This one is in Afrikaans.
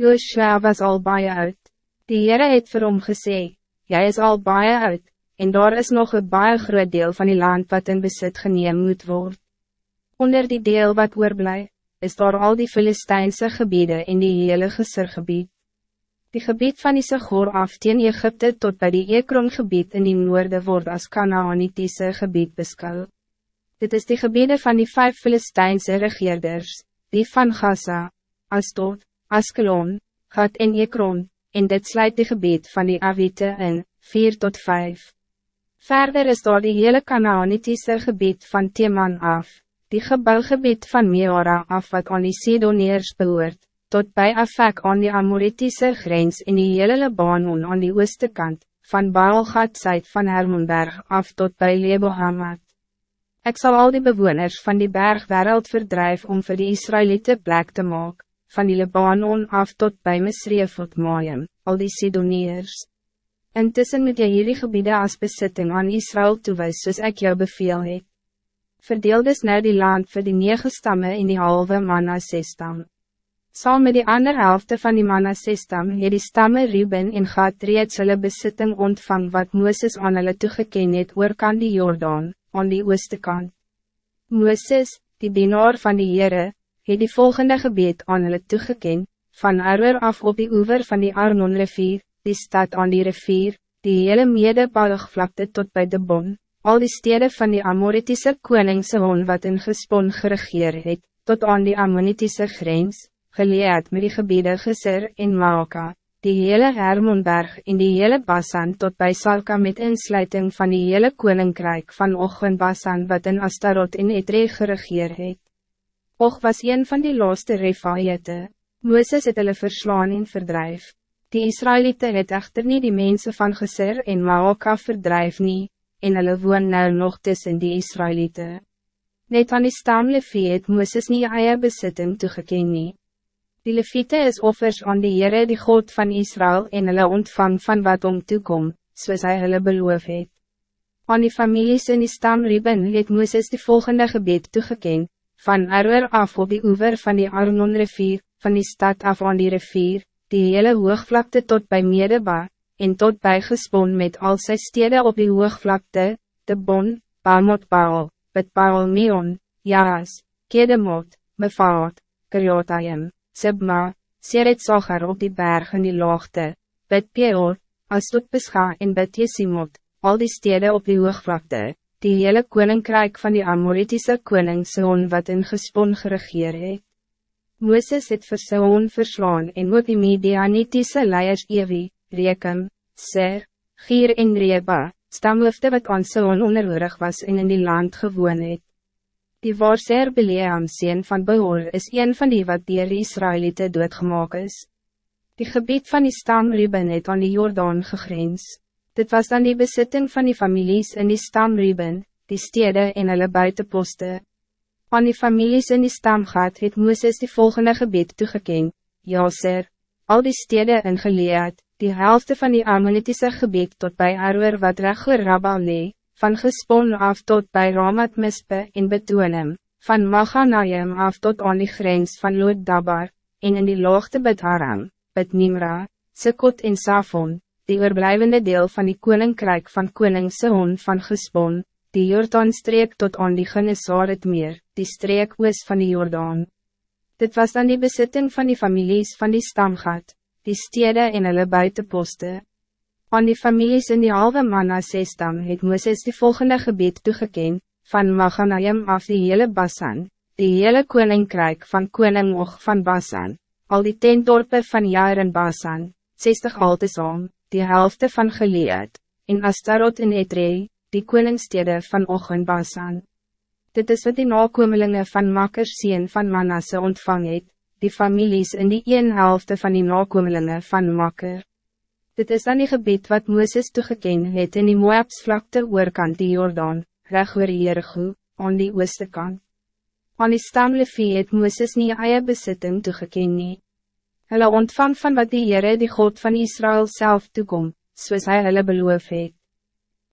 Joshua was al baie oud. Die Heere het vir hom gesê, Jy is al baie oud, en daar is nog een baie groot deel van die land wat in besit geneem moet worden. Onder die deel wat oorblij, is daar al die Filistijnse gebieden in die hele gebied. Die gebied van die Segor af teen Egypte tot bij die Ekron gebied in die noorde word as Kanaanitiese gebied beskou. Dit is die gebieden van die vijf Filistijnse regeerders, die van Gaza, Astot, Askelon, Gat en Ekron, en dit sluit die gebied van die Avite in, 4 tot 5. Verder is daar die hele Canaanitiese gebied van Teman af, die gebouwgebied van Meora af wat aan die Sidoneers behoort, tot bij Afek aan die Amoritiese grens in die hele Libanon aan die ooste kant, van Baalgat zuid van Hermonberg af tot bij Lebohamad. Ik zal al die bewoners van die bergwereld verdrijven om voor die Israëlieten plek te maken van die Libanon af tot bij Misreefot Maaium, al die Sidoniërs. Intussen moet jy hierdie gebiede as besitting aan Israël toewijs soos ek jou beveel het. Verdeel dus nou die land voor die negen stammen in die halve Manasseh-stam. Saam met die ander helfte van die Manasseh-stam het die stamme Ruben en Gad reeds hulle besitting ontvang wat Mooses aan hulle toegeken het oor kan die Jordaan, aan die ooste kant. Mooses, die dienaar van die Heere, het die volgende gebied aan hulle toegeken, van Arwer af op die oever van die Arnon rivier, die stad aan die rivier, die hele medebouwvlakte tot bij de Bon, al die steden van die Amoritiese koningse hon wat in gespon geregeer het, tot aan die Ammonitiese grens, geleerd met die gebieden Geser en Maoka, die hele Hermonberg en die hele Basan tot bij Salka met insluiting van die hele koninkrijk van Och en Basan wat in Astarot en Etre geregeer het. Och was een van die laaste refaaiete, Mooses het hulle verslaan en verdrijf. Die Israëlieten het echter niet die mensen van Geser en Maoka verdrijf nie, en hulle woon nou nog tussen die Israëlieten. Net aan die stam Levie het Mooses nie eie besitting toegeken nie. Die Leviete is offers aan die Heere die God van Israël en hulle ontvang van wat om toekom, soos hy hulle beloof het. Aan die families in die stam Ruben het Mooses die volgende gebed toegekend, van Arwer af op die oever van die Arnon rivier, van die stad af aan die rivier, die hele hoogvlakte tot bij Medeba, en tot bij Gespon met al sy stede op die hoogvlakte, de Bon, Balmot Baal, Bet Baal Meon, Jaas, Kedemot, Mefaat, Kariotayim, Sibma, Seret Sogar op die berg in die laagte, Bet Peor, Astot Bescha en Bet Jesimot, al die stede op die hoogvlakte, die hele koninkrijk van die Amoritiese koning Seon wat in gespon geregeer het. Mooses het vir Seon verslaan en ook die Medianitiese leiers Ewi, Rekem, Ser, Gier en Reba, stamhoofde wat aan Seon onderhoorig was en in die land gewoon het. Die waarser Beleam sien van Behoor is een van die wat dier die Israëlieten doodgemaak is. Die gebied van die stam Ruben het aan die Jordaan gegrens. Dit was dan die bezitting van die families in die stam Ruben, die stede en hulle buitenposte. Aan die families in die stamgat het Mooses die volgende gebied toegekend, Jaser, al die stede in Gilead, die helft van die Ammonitische gebied tot bij Arwer wat regoor Rabba lee, van Gespon af tot bij Ramat Mispe in Betoenem, van Maganaim af tot aan die grens van Lood Dabar, en in die loogte Bet Haram, Bet Nimra, Sekot en Safon, die oorblijvende deel van die koninkrijk van koning Sehon van Gespon, die Jordaan streek tot aan die Genesaret meer, die streek oos van die Jordaan. Dit was dan die bezitting van die families van die stamgat, die stede en hulle buitenposte. Aan die families in die halve Manasseh stam het Mooses die volgende gebied toegeken, van Maganaim af die hele Basan, die hele koninkrijk van koning Og van Basan, al die tentdorpe van Jaar en Basan, 60 al te saam die helft van Gilead, en Astarot en Etre, die koningstede van Och en Basan. Dit is wat die nakomelingen van Makkers sien van Manasse ontvang het, die families in die een helft van die nakomelingen van Makker. Dit is dan die gebied wat Mooses toegeken het in die Moabs vlakte oorkant die Jordaan, reg oor Jericho, aan die ooste kant. Aan die stam Levi het Mooses nie eie besitting toegeken nie. Hulle ontvang van wat die Heere die God van Israël zelf toekom, soos hy hulle beloof het.